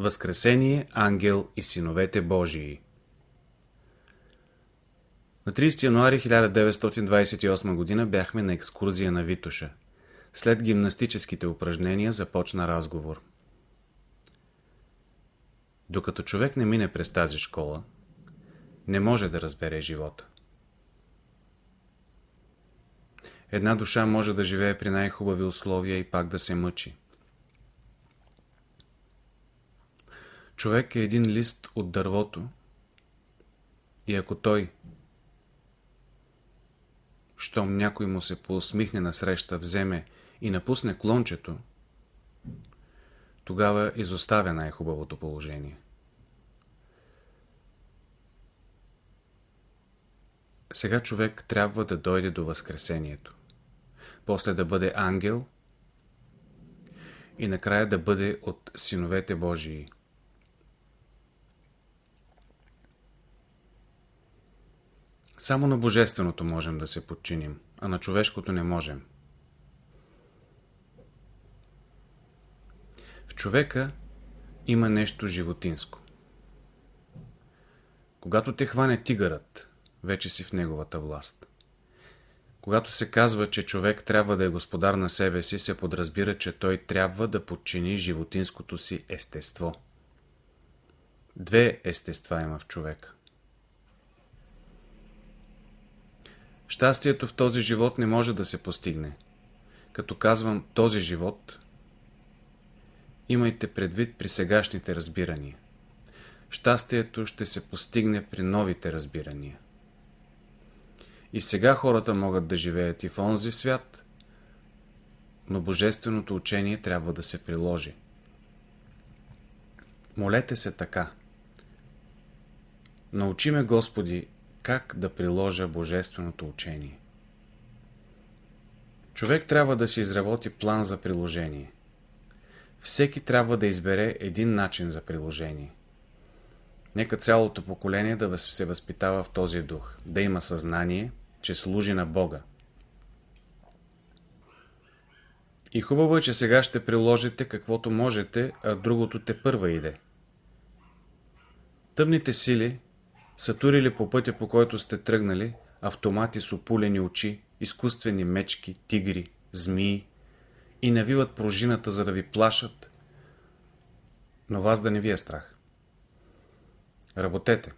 Възкресение, ангел и синовете Божии На 30 януари 1928 г. бяхме на екскурзия на Витоша. След гимнастическите упражнения започна разговор. Докато човек не мине през тази школа, не може да разбере живота. Една душа може да живее при най-хубави условия и пак да се мъчи. Човек е един лист от дървото и ако той, щом някой му се поусмихне насреща, вземе и напусне клончето, тогава изоставя най-хубавото положение. Сега човек трябва да дойде до Възкресението, после да бъде ангел и накрая да бъде от синовете Божии. Само на Божественото можем да се подчиним, а на човешкото не можем. В човека има нещо животинско. Когато те хване тигърът, вече си в неговата власт. Когато се казва, че човек трябва да е господар на себе си, се подразбира, че той трябва да подчини животинското си естество. Две естества има в човека. Щастието в този живот не може да се постигне. Като казвам този живот, имайте предвид при сегашните разбирания. Щастието ще се постигне при новите разбирания. И сега хората могат да живеят и в онзи свят, но божественото учение трябва да се приложи. Молете се така. Научи ме, Господи, как да приложа божественото учение. Човек трябва да си изработи план за приложение. Всеки трябва да избере един начин за приложение. Нека цялото поколение да се възпитава в този дух, да има съзнание, че служи на Бога. И хубаво е, че сега ще приложите каквото можете, а другото те първа иде. Тъмните сили са турили по пътя, по който сте тръгнали, автомати с опулени очи, изкуствени мечки, тигри, змии и навиват пружината, за да ви плашат, но вас да не ви е страх. Работете.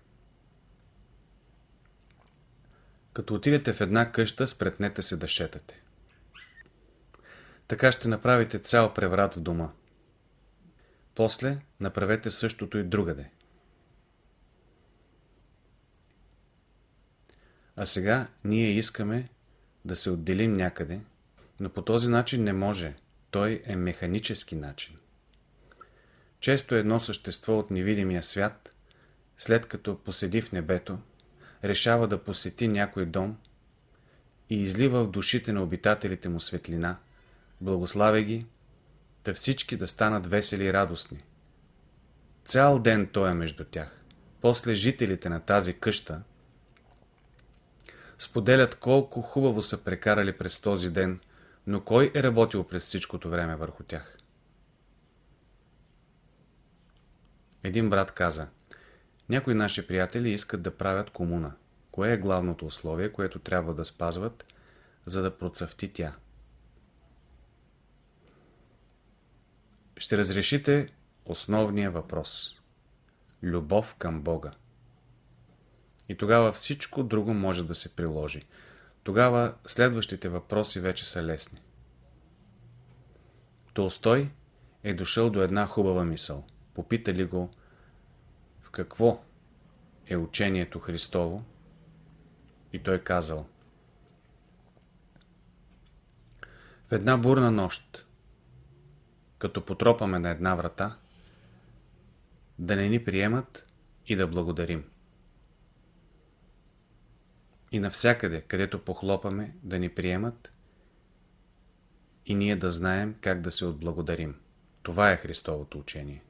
Като отидете в една къща, спретнете се да шетате. Така ще направите цял преврат в дома. После направете същото и другаде. А сега ние искаме да се отделим някъде, но по този начин не може. Той е механически начин. Често едно същество от невидимия свят, след като поседи в небето, решава да посети някой дом и излива в душите на обитателите му светлина, благославя ги, да всички да станат весели и радостни. Цял ден той е между тях. После жителите на тази къща споделят колко хубаво са прекарали през този ден, но кой е работил през всичкото време върху тях? Един брат каза, някои наши приятели искат да правят комуна. Кое е главното условие, което трябва да спазват, за да процъфти тя? Ще разрешите основния въпрос. Любов към Бога. И тогава всичко друго може да се приложи. Тогава следващите въпроси вече са лесни. Толстой е дошъл до една хубава мисъл. Попитали го в какво е учението Христово и той казал В една бурна нощ, като потропаме на една врата, да не ни приемат и да благодарим и навсякъде, където похлопаме, да ни приемат и ние да знаем как да се отблагодарим. Това е Христовото учение.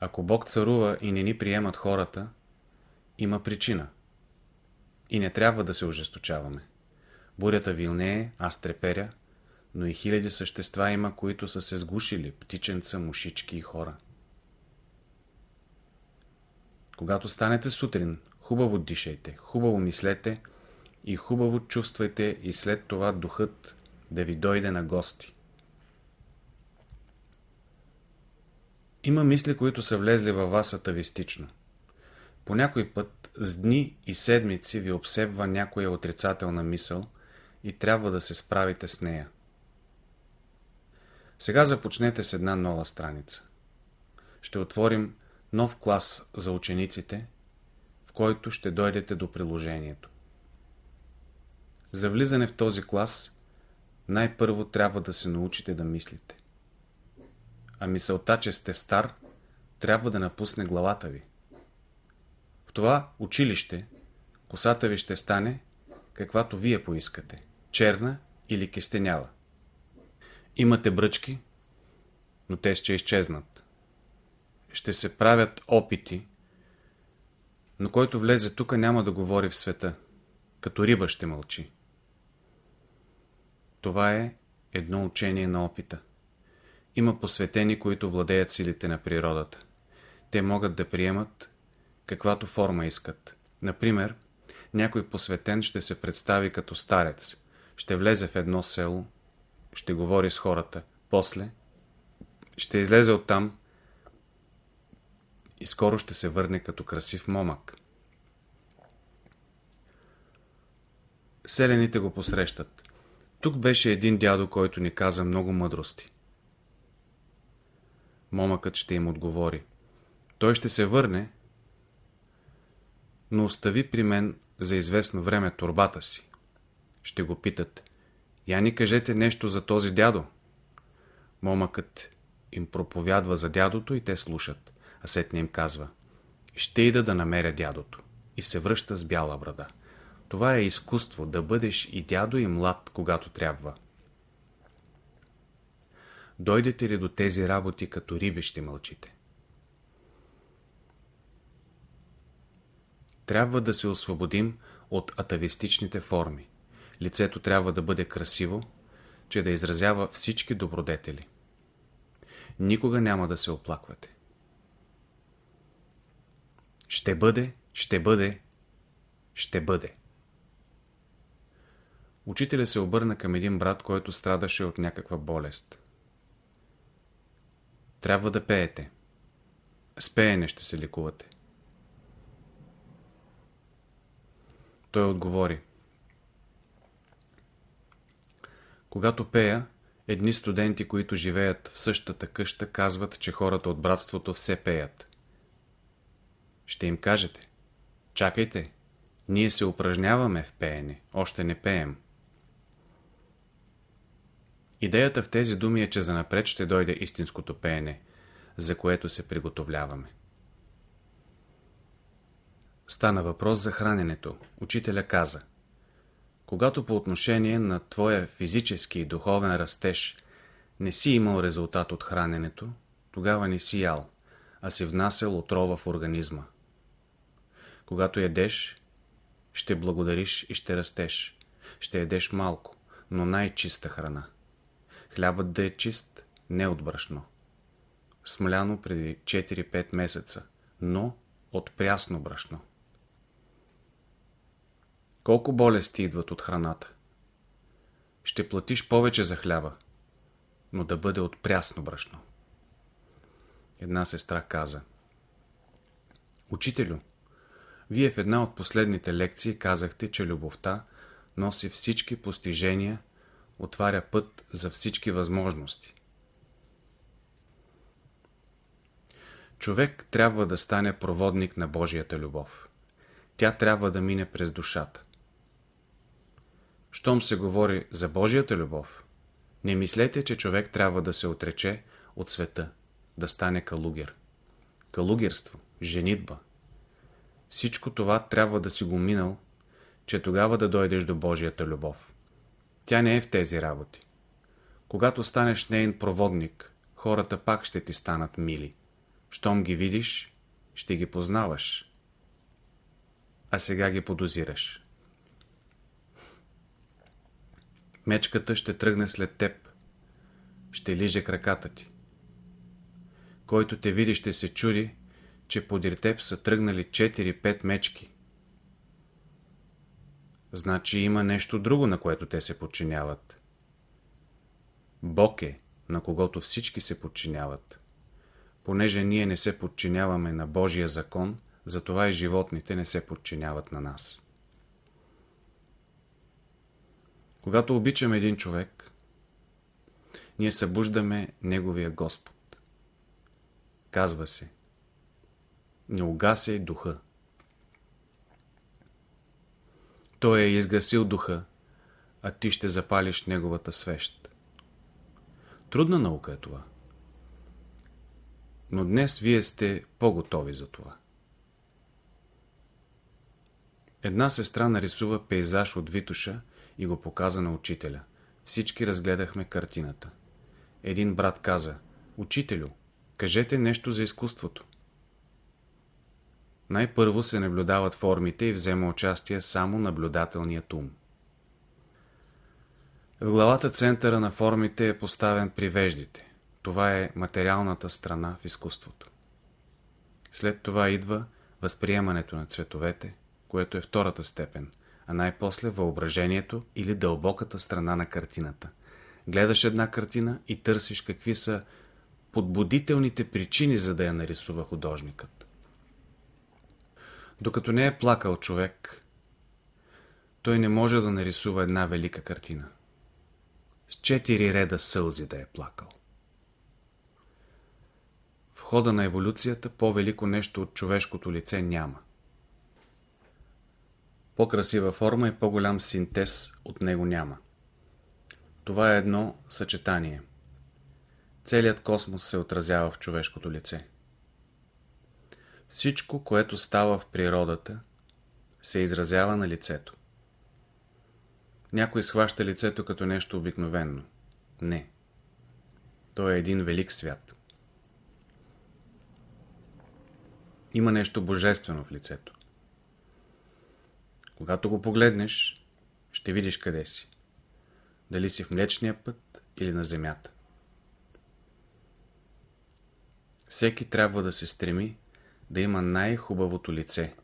Ако Бог царува и не ни приемат хората, има причина. И не трябва да се ожесточаваме. Бурята вилнее, аз треперя, но и хиляди същества има, които са се сгушили, птиченца, мушички и хора. Когато станете сутрин, хубаво дишайте, хубаво мислете и хубаво чувствайте и след това духът да ви дойде на гости. Има мисли, които са влезли във вас атавистично. По някой път с дни и седмици ви обсебва някоя отрицателна мисъл и трябва да се справите с нея. Сега започнете с една нова страница. Ще отворим нов клас за учениците, в който ще дойдете до приложението. За влизане в този клас най-първо трябва да се научите да мислите. А мисълта, че сте стар, трябва да напусне главата ви. В това училище косата ви ще стане каквато вие поискате. Черна или кестенява. Имате бръчки, но те ще изчезнат. Ще се правят опити, но който влезе тук няма да говори в света. Като риба ще мълчи. Това е едно учение на опита. Има посветени, които владеят силите на природата. Те могат да приемат каквато форма искат. Например, някой посветен ще се представи като старец, ще влезе в едно село, ще говори с хората, после ще излезе оттам и скоро ще се върне като красив момък. Селените го посрещат. Тук беше един дядо, който ни каза много мъдрости. Момъкът ще им отговори. Той ще се върне, но остави при мен за известно време турбата си. Ще го питат. Я ни кажете нещо за този дядо. Момъкът им проповядва за дядото и те слушат, а сетне им казва. Ще ида да намеря дядото. И се връща с бяла брада. Това е изкуство да бъдеш и дядо и млад, когато трябва. Дойдете ли до тези работи като риби ще мълчите? Трябва да се освободим от атавистичните форми. Лицето трябва да бъде красиво, че да изразява всички добродетели. Никога няма да се оплаквате. Ще бъде, ще бъде, ще бъде. Учителя се обърна към един брат, който страдаше от някаква болест. Трябва да пеете. С пеене ще се лекувате. Той отговори. Когато пея, едни студенти, които живеят в същата къща, казват, че хората от братството все пеят. Ще им кажете. Чакайте, ние се упражняваме в пеене, още не пеем. Идеята в тези думи е, че занапред ще дойде истинското пеене, за което се приготовляваме. Стана въпрос за храненето. Учителя каза Когато по отношение на твоя физически и духовен растеж не си имал резултат от храненето, тогава не си ял, а си внасял отрова в организма. Когато ядеш, ще благодариш и ще растеш. Ще ядеш малко, но най-чиста храна. Хлябът да е чист, не от брашно. Смляно преди 4-5 месеца, но от прясно брашно. Колко болести идват от храната? Ще платиш повече за хляба, но да бъде от прясно брашно. Една сестра каза Учителю, вие в една от последните лекции казахте, че любовта носи всички постижения отваря път за всички възможности. Човек трябва да стане проводник на Божията любов. Тя трябва да мине през душата. Щом се говори за Божията любов, не мислете, че човек трябва да се отрече от света, да стане калугер. Калугерство, женитба. Всичко това трябва да си го минал, че тогава да дойдеш до Божията любов. Тя не е в тези работи. Когато станеш нейн проводник, хората пак ще ти станат мили. Щом ги видиш, ще ги познаваш. А сега ги подозираш. Мечката ще тръгне след теб ще лиже краката ти. Който те види, ще се чуди, че подир теб са тръгнали 4-5 мечки. Значи има нещо друго, на което те се подчиняват. Бог е, на когото всички се подчиняват. Понеже ние не се подчиняваме на Божия закон, затова и животните не се подчиняват на нас. Когато обичаме един човек, ние събуждаме Неговия Господ. Казва се Не угасяй духа. Той е изгасил духа, а ти ще запалиш неговата свещ. Трудна наука е това. Но днес вие сте по-готови за това. Една сестра нарисува пейзаж от Витуша и го показа на учителя. Всички разгледахме картината. Един брат каза, Учителю, кажете нещо за изкуството. Най-първо се наблюдават формите и взема участие само наблюдателният ум. В главата центъра на формите е поставен при веждите. Това е материалната страна в изкуството. След това идва възприемането на цветовете, което е втората степен, а най-после въображението или дълбоката страна на картината. Гледаш една картина и търсиш какви са подбудителните причини, за да я нарисува художникът. Докато не е плакал човек, той не може да нарисува една велика картина. С четири реда сълзи да е плакал. В хода на еволюцията по-велико нещо от човешкото лице няма. По-красива форма и по-голям синтез от него няма. Това е едно съчетание. Целият космос се отразява в човешкото лице. Всичко, което става в природата, се изразява на лицето. Някой схваща лицето като нещо обикновенно. Не. То е един велик свят. Има нещо божествено в лицето. Когато го погледнеш, ще видиш къде си. Дали си в Млечния път или на земята. Всеки трябва да се стреми да има най-хубавото лице,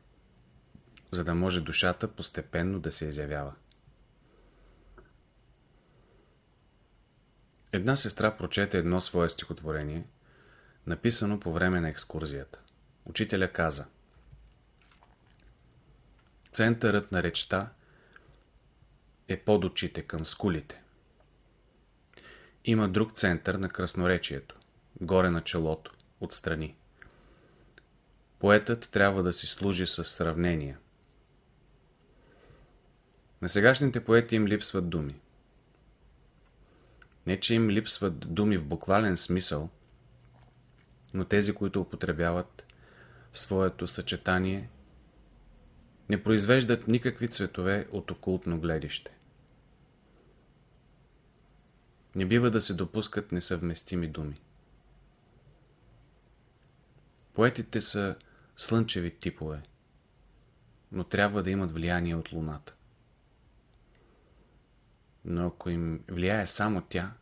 за да може душата постепенно да се изявява. Една сестра прочете едно свое стихотворение, написано по време на екскурзията. Учителя каза Центърът на речта е под очите към скулите. Има друг център на красноречието, горе на челото, отстрани. Поетът трябва да си служи с сравнения. На сегашните поети им липсват думи. Не, че им липсват думи в буквален смисъл, но тези, които употребяват в своето съчетание, не произвеждат никакви цветове от окултно гледище. Не бива да се допускат несъвместими думи. Поетите са слънчеви типове, но трябва да имат влияние от Луната. Но ако им влияе само тя,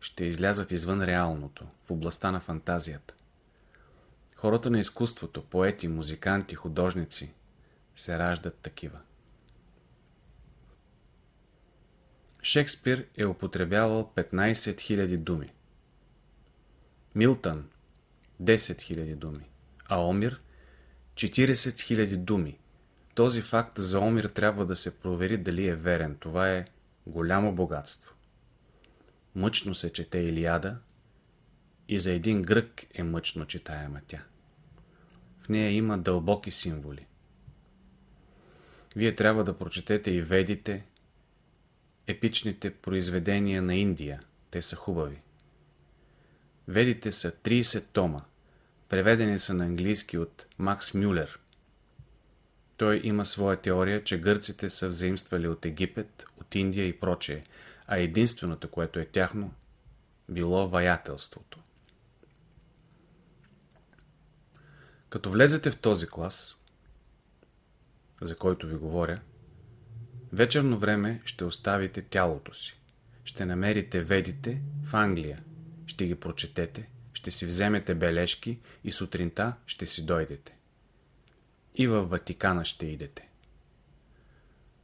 ще излязат извън реалното, в областта на фантазията. Хората на изкуството, поети, музиканти, художници, се раждат такива. Шекспир е употребявал 15 000 думи. Милтън 10 000 думи, а Омир 40 000 думи. Този факт за Омир трябва да се провери дали е верен. Това е голямо богатство. Мъчно се чете Илиада и за един грък е мъчно читаема тя. В нея има дълбоки символи. Вие трябва да прочетете и ведите, епичните произведения на Индия. Те са хубави. Ведите са 30 тома. Преведени са на английски от Макс Мюлер. Той има своя теория, че гърците са взаимствали от Египет, от Индия и прочее, а единственото, което е тяхно, било ваятелството. Като влезете в този клас, за който ви говоря, вечерно време ще оставите тялото си. ще намерите ведите в Англия. Ще ги прочетете, ще си вземете бележки и сутринта ще си дойдете. И във Ватикана ще идете.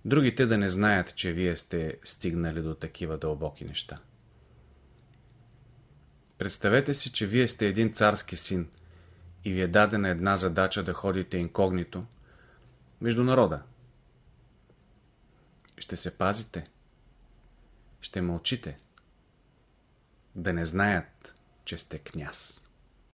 Другите да не знаят, че вие сте стигнали до такива дълбоки неща. Представете си, че вие сте един царски син и ви е дадена една задача да ходите инкогнито между народа. Ще се пазите. Ще мълчите. Да не знаят, че сте княз.